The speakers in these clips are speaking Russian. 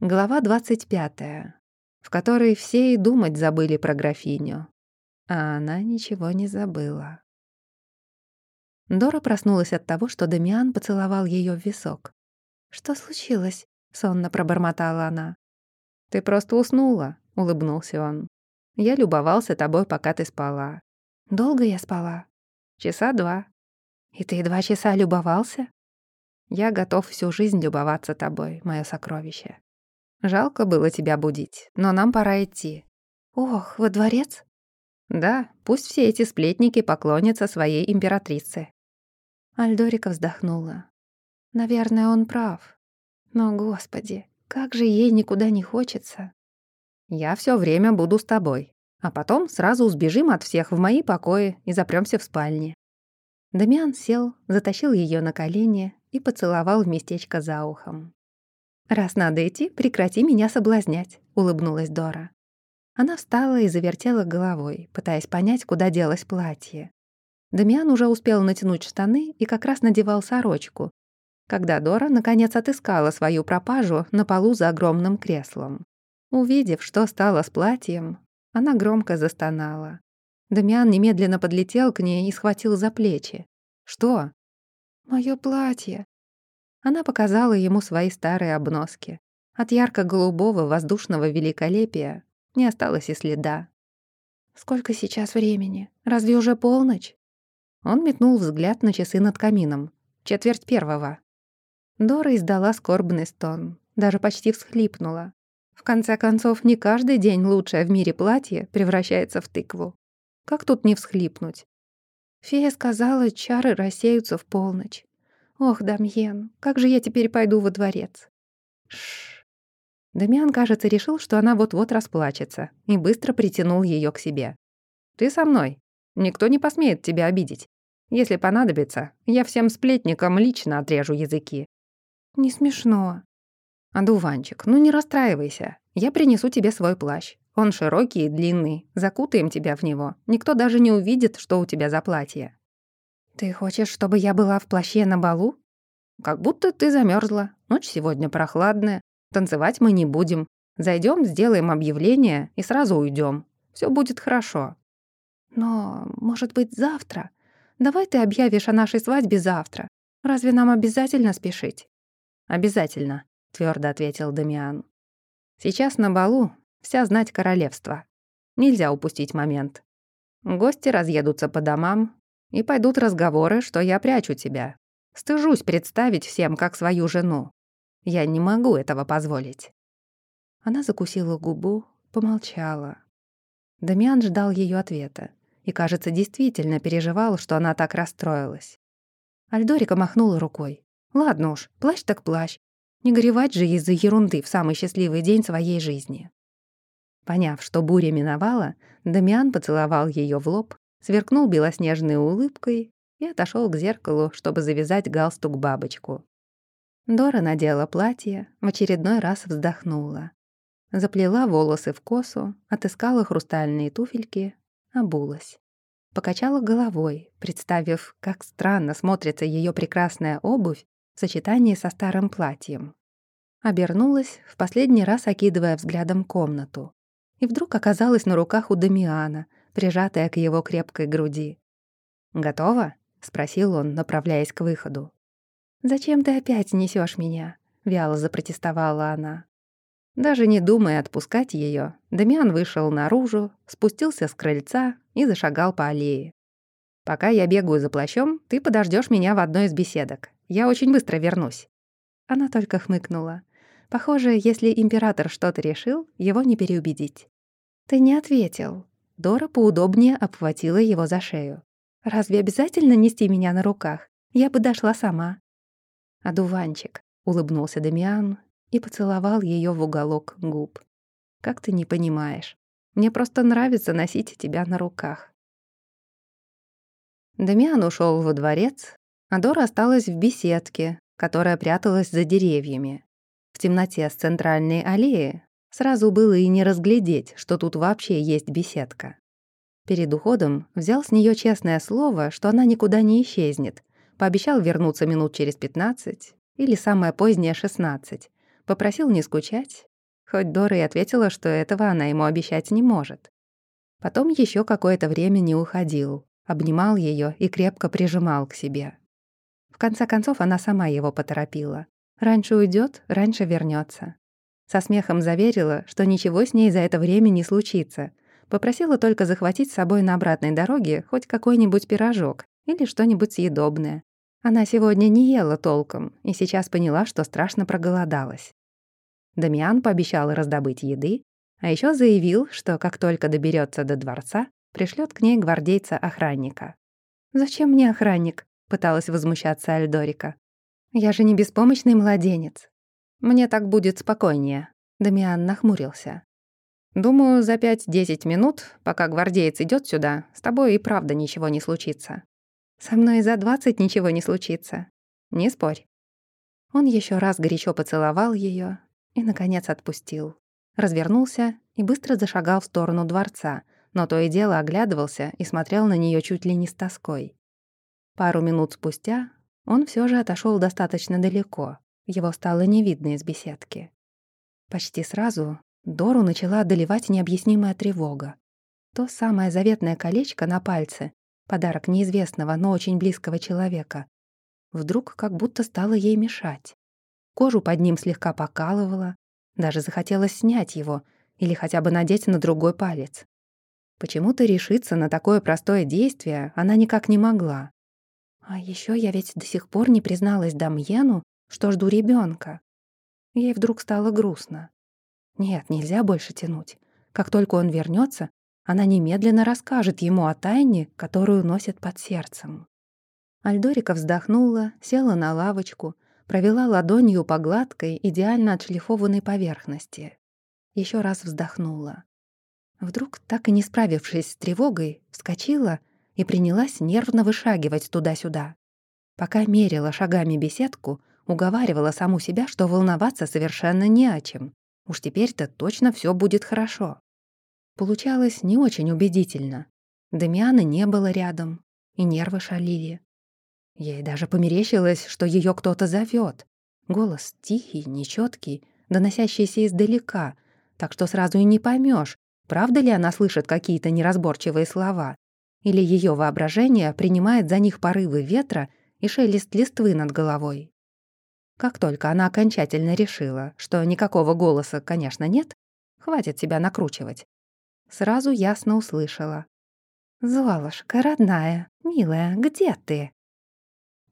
Глава 25, в которой все и думать забыли про графиню. А она ничего не забыла. Дора проснулась от того, что Дамиан поцеловал ее в висок. «Что случилось?» — сонно пробормотала она. «Ты просто уснула», — улыбнулся он. «Я любовался тобой, пока ты спала». «Долго я спала?» «Часа два». «И ты два часа любовался?» «Я готов всю жизнь любоваться тобой, мое сокровище». Жалко было тебя будить, но нам пора идти. Ох, во дворец? Да, пусть все эти сплетники поклонятся своей императрице. Альдорика вздохнула. Наверное, он прав. Но, господи, как же ей никуда не хочется. Я все время буду с тобой, а потом сразу сбежим от всех в мои покои и запремся в спальне. Дамиан сел, затащил ее на колени и поцеловал в местечко за ухом. «Раз надо идти, прекрати меня соблазнять», — улыбнулась Дора. Она встала и завертела головой, пытаясь понять, куда делось платье. Дамиан уже успел натянуть штаны и как раз надевал сорочку, когда Дора наконец отыскала свою пропажу на полу за огромным креслом. Увидев, что стало с платьем, она громко застонала. Дамиан немедленно подлетел к ней и схватил за плечи. «Что?» «Моё платье», она показала ему свои старые обноски. От ярко-голубого воздушного великолепия не осталось и следа. «Сколько сейчас времени? Разве уже полночь?» Он метнул взгляд на часы над камином. Четверть первого. Дора издала скорбный стон, даже почти всхлипнула. В конце концов, не каждый день лучшее в мире платье превращается в тыкву. Как тут не всхлипнуть? Фея сказала, чары рассеются в полночь. Ох, Дамьен, как же я теперь пойду во дворец? Шш. Дамиан, кажется, решил, что она вот-вот расплачется, и быстро притянул ее к себе. «Ты со мной. Никто не посмеет тебя обидеть. Если понадобится, я всем сплетникам лично отрежу языки». «Не смешно». «Адуванчик, ну не расстраивайся. Я принесу тебе свой плащ. Он широкий и длинный. Закутаем тебя в него. Никто даже не увидит, что у тебя за платье». «Ты хочешь, чтобы я была в плаще на балу?» «Как будто ты замерзла. Ночь сегодня прохладная. Танцевать мы не будем. Зайдем, сделаем объявление и сразу уйдем. Все будет хорошо». «Но, может быть, завтра? Давай ты объявишь о нашей свадьбе завтра. Разве нам обязательно спешить?» «Обязательно», — твердо ответил Дамиан. «Сейчас на балу вся знать королевства. Нельзя упустить момент. Гости разъедутся по домам, и пойдут разговоры, что я прячу тебя. Стыжусь представить всем как свою жену. Я не могу этого позволить». Она закусила губу, помолчала. Дамиан ждал ее ответа и, кажется, действительно переживал, что она так расстроилась. Альдорика махнула рукой. «Ладно уж, плащ так плащ. Не горевать же из-за ерунды в самый счастливый день своей жизни». Поняв, что буря миновала, Дамиан поцеловал ее в лоб сверкнул белоснежной улыбкой и отошел к зеркалу, чтобы завязать галстук-бабочку. Дора надела платье, в очередной раз вздохнула. Заплела волосы в косу, отыскала хрустальные туфельки, обулась. Покачала головой, представив, как странно смотрится ее прекрасная обувь в сочетании со старым платьем. Обернулась, в последний раз окидывая взглядом комнату. И вдруг оказалась на руках у Дамиана — прижатая к его крепкой груди. «Готова?» — спросил он, направляясь к выходу. «Зачем ты опять несешь меня?» — вяло запротестовала она. Даже не думая отпускать ее, Дамиан вышел наружу, спустился с крыльца и зашагал по аллее. «Пока я бегаю за плащом, ты подождешь меня в одной из беседок. Я очень быстро вернусь». Она только хмыкнула. Похоже, если император что-то решил, его не переубедить. «Ты не ответил», Дора поудобнее обхватила его за шею. «Разве обязательно нести меня на руках? Я бы дошла сама». «Одуванчик», — улыбнулся Дамиан и поцеловал ее в уголок губ. «Как ты не понимаешь? Мне просто нравится носить тебя на руках». Дамиан ушел во дворец, а Дора осталась в беседке, которая пряталась за деревьями. В темноте с центральной аллеи Сразу было и не разглядеть, что тут вообще есть беседка. Перед уходом взял с нее честное слово, что она никуда не исчезнет. Пообещал вернуться минут через 15 или самое позднее 16. Попросил не скучать хоть Дора и ответила, что этого она ему обещать не может. Потом еще какое-то время не уходил, обнимал ее и крепко прижимал к себе. В конце концов, она сама его поторопила. Раньше уйдет, раньше вернется. Со смехом заверила, что ничего с ней за это время не случится. Попросила только захватить с собой на обратной дороге хоть какой-нибудь пирожок или что-нибудь съедобное. Она сегодня не ела толком и сейчас поняла, что страшно проголодалась. Дамиан пообещал раздобыть еды, а еще заявил, что как только доберется до дворца, пришлет к ней гвардейца-охранника. «Зачем мне охранник?» — пыталась возмущаться Альдорика. «Я же не беспомощный младенец. Мне так будет спокойнее», — Дамиан нахмурился. «Думаю, за пять-десять минут, пока гвардеец идет сюда, с тобой и правда ничего не случится. Со мной за двадцать ничего не случится. Не спорь». Он еще раз горячо поцеловал ее и, наконец, отпустил развернулся и быстро зашагал в сторону дворца, но то и дело оглядывался и смотрел на нее чуть ли не с тоской. Пару минут спустя он все же отошел достаточно далеко, его стало не видно из беседки. Почти сразу Дору начала одолевать необъяснимая тревога. То самое заветное колечко на пальце, подарок неизвестного, но очень близкого человека, вдруг как будто стало ей мешать. Кожу под ним слегка покалывало, даже захотелось снять его или хотя бы надеть на другой палец. Почему-то решиться на такое простое действие она никак не могла. А еще я ведь до сих пор не призналась Дамьену, что жду ребенка. Ей вдруг стало грустно. Нет, нельзя больше тянуть. Как только он вернется, она немедленно расскажет ему о тайне, которую носит под сердцем. Альдорика вздохнула, села на лавочку — провела ладонью по гладкой, идеально отшлифованной поверхности. Еще раз вздохнула. Вдруг, так и не справившись с тревогой, вскочила и принялась нервно вышагивать туда-сюда. Пока мерила шагами беседку, уговаривала саму себя, что волноваться совершенно не о чем. Уж теперь-то точно все будет хорошо. Получалось не очень убедительно. Дамиана не было рядом, и нервы шалили. Ей даже померещилось, что ее кто-то зовет. Голос тихий, нечеткий, доносящийся издалека, так что сразу и не поймешь, правда ли она слышит какие-то неразборчивые слова, или ее воображение принимает за них порывы ветра и шелест листвы над головой. Как только она окончательно решила, что никакого голоса, конечно, нет, хватит себя накручивать, сразу ясно услышала. «Золушка, родная, милая, где ты?»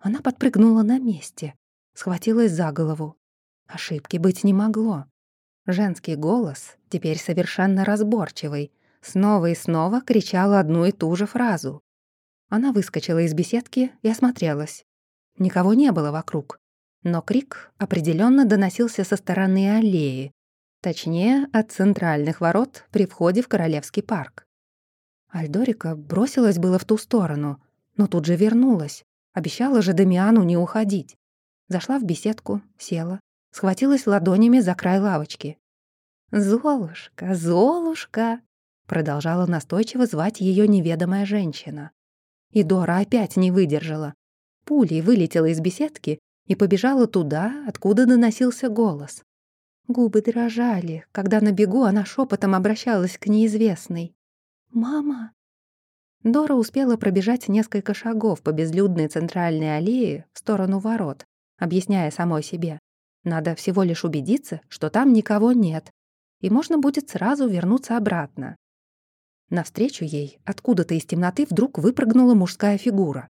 Она подпрыгнула на месте, схватилась за голову. Ошибки быть не могло. Женский голос, теперь совершенно разборчивый, снова и снова кричал одну и ту же фразу. Она выскочила из беседки и осмотрелась. Никого не было вокруг, но крик определенно доносился со стороны аллеи, точнее, от центральных ворот при входе в Королевский парк. Альдорика бросилась было в ту сторону, но тут же вернулась. Обещала же Дамиану не уходить. Зашла в беседку, села, схватилась ладонями за край лавочки. «Золушка, Золушка!» Продолжала настойчиво звать ее неведомая женщина. И Дора опять не выдержала. Пулей вылетела из беседки и побежала туда, откуда доносился голос. Губы дрожали, когда на бегу она шепотом обращалась к неизвестной. «Мама, Дора успела пробежать несколько шагов по безлюдной центральной аллее в сторону ворот, объясняя самой себе. Надо всего лишь убедиться, что там никого нет, и можно будет сразу вернуться обратно. Навстречу ей, откуда-то из темноты, вдруг выпрыгнула мужская фигура.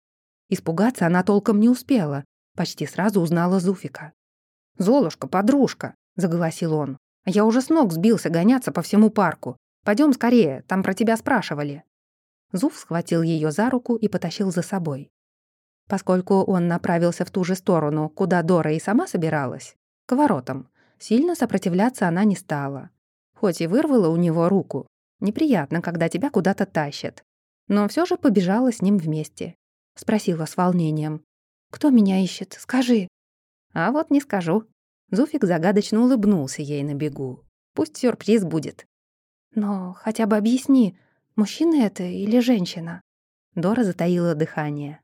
Испугаться она толком не успела, почти сразу узнала Зуфика. «Золушка, подружка!» — заголосил он. «Я уже с ног сбился гоняться по всему парку. Пойдем скорее, там про тебя спрашивали». Зуф схватил ее за руку и потащил за собой. Поскольку он направился в ту же сторону, куда Дора и сама собиралась, к воротам, сильно сопротивляться она не стала. Хоть и вырвала у него руку, неприятно, когда тебя куда-то тащат. Но все же побежала с ним вместе. Спросила с волнением. «Кто меня ищет? Скажи». «А вот не скажу». Зуфик загадочно улыбнулся ей на бегу. «Пусть сюрприз будет». «Но хотя бы объясни, Мужчина это или женщина?» Дора затаила дыхание.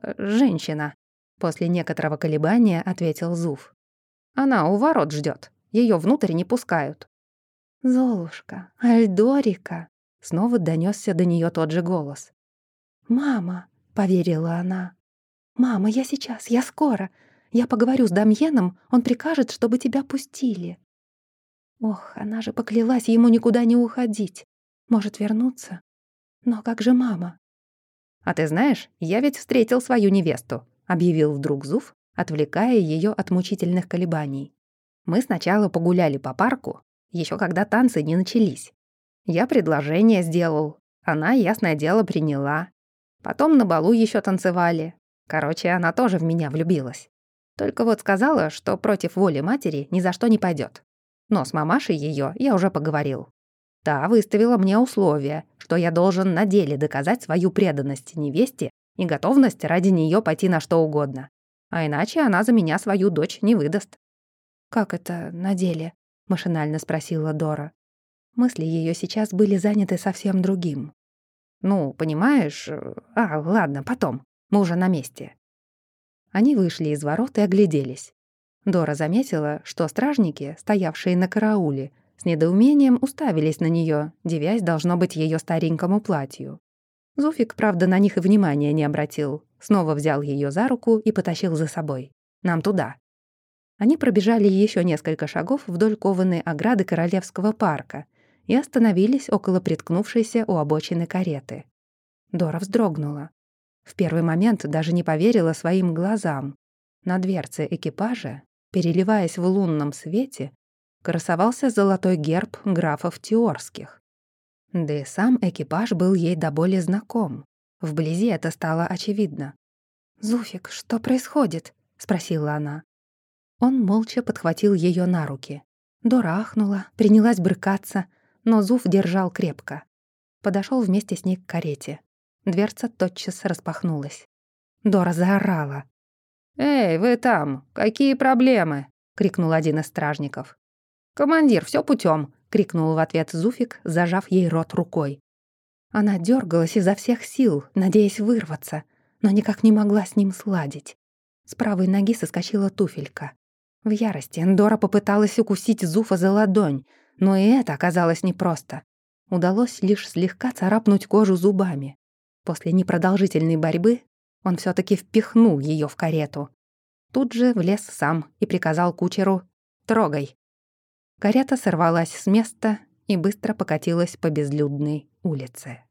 «Э, «Женщина», — после некоторого колебания ответил Зуф. «Она у ворот ждет. Ее внутрь не пускают». «Золушка, Альдорика!» Снова донесся до нее тот же голос. «Мама!» — поверила она. «Мама, я сейчас, я скоро. Я поговорю с Дамьеном, он прикажет, чтобы тебя пустили». Ох, она же поклялась ему никуда не уходить. Может вернуться? Но как же мама? «А ты знаешь, я ведь встретил свою невесту», — объявил вдруг Зуф, отвлекая ее от мучительных колебаний. «Мы сначала погуляли по парку, еще когда танцы не начались. Я предложение сделал, она, ясное дело, приняла. Потом на балу еще танцевали. Короче, она тоже в меня влюбилась. Только вот сказала, что против воли матери ни за что не пойдет. Но с мамашей ее я уже поговорил. Та выставила мне условие, что я должен на деле доказать свою преданность невесте и готовность ради нее пойти на что угодно. А иначе она за меня свою дочь не выдаст. «Как это на деле?» — машинально спросила Дора. Мысли ее сейчас были заняты совсем другим. «Ну, понимаешь... Э, а, ладно, потом. Мы уже на месте». Они вышли из ворот и огляделись. Дора заметила, что стражники, стоявшие на карауле, с недоумением уставились на нее, девясь, должно быть, ее старенькому платью. Зуфик, правда, на них и внимания не обратил. Снова взял ее за руку и потащил за собой. «Нам туда». Они пробежали еще несколько шагов вдоль кованой ограды Королевского парка и остановились около приткнувшейся у обочины кареты. Дора вздрогнула. В первый момент даже не поверила своим глазам. На дверце экипажа, переливаясь в лунном свете, красовался золотой герб графов Теорских. Да и сам экипаж был ей до боли знаком. Вблизи это стало очевидно. «Зуфик, что происходит?» — спросила она. Он молча подхватил ее на руки. Дора ахнула, принялась брыкаться, но Зуф держал крепко. Подошел вместе с ней к карете. Дверца тотчас распахнулась. Дора заорала. «Эй, вы там! Какие проблемы?» — крикнул один из стражников. «Командир, все путем, крикнул в ответ Зуфик, зажав ей рот рукой. Она дергалась изо всех сил, надеясь вырваться, но никак не могла с ним сладить. С правой ноги соскочила туфелька. В ярости Эндора попыталась укусить Зуфа за ладонь, но и это оказалось непросто. Удалось лишь слегка царапнуть кожу зубами. После непродолжительной борьбы он все таки впихнул ее в карету. Тут же влез сам и приказал кучеру «Трогай». Карета сорвалась с места и быстро покатилась по безлюдной улице.